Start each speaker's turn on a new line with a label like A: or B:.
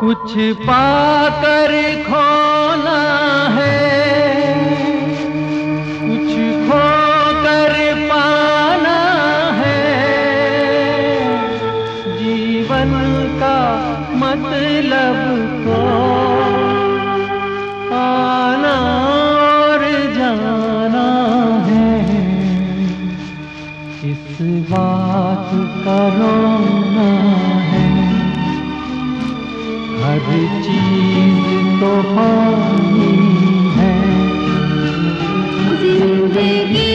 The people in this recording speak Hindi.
A: कुछ पाकर खोना है। कुछ खो कर पाना है। जीवन का मतलब को आना और जाना है। इस बात करो है हर चीज़ तो पानी है।
B: ज़िंदगी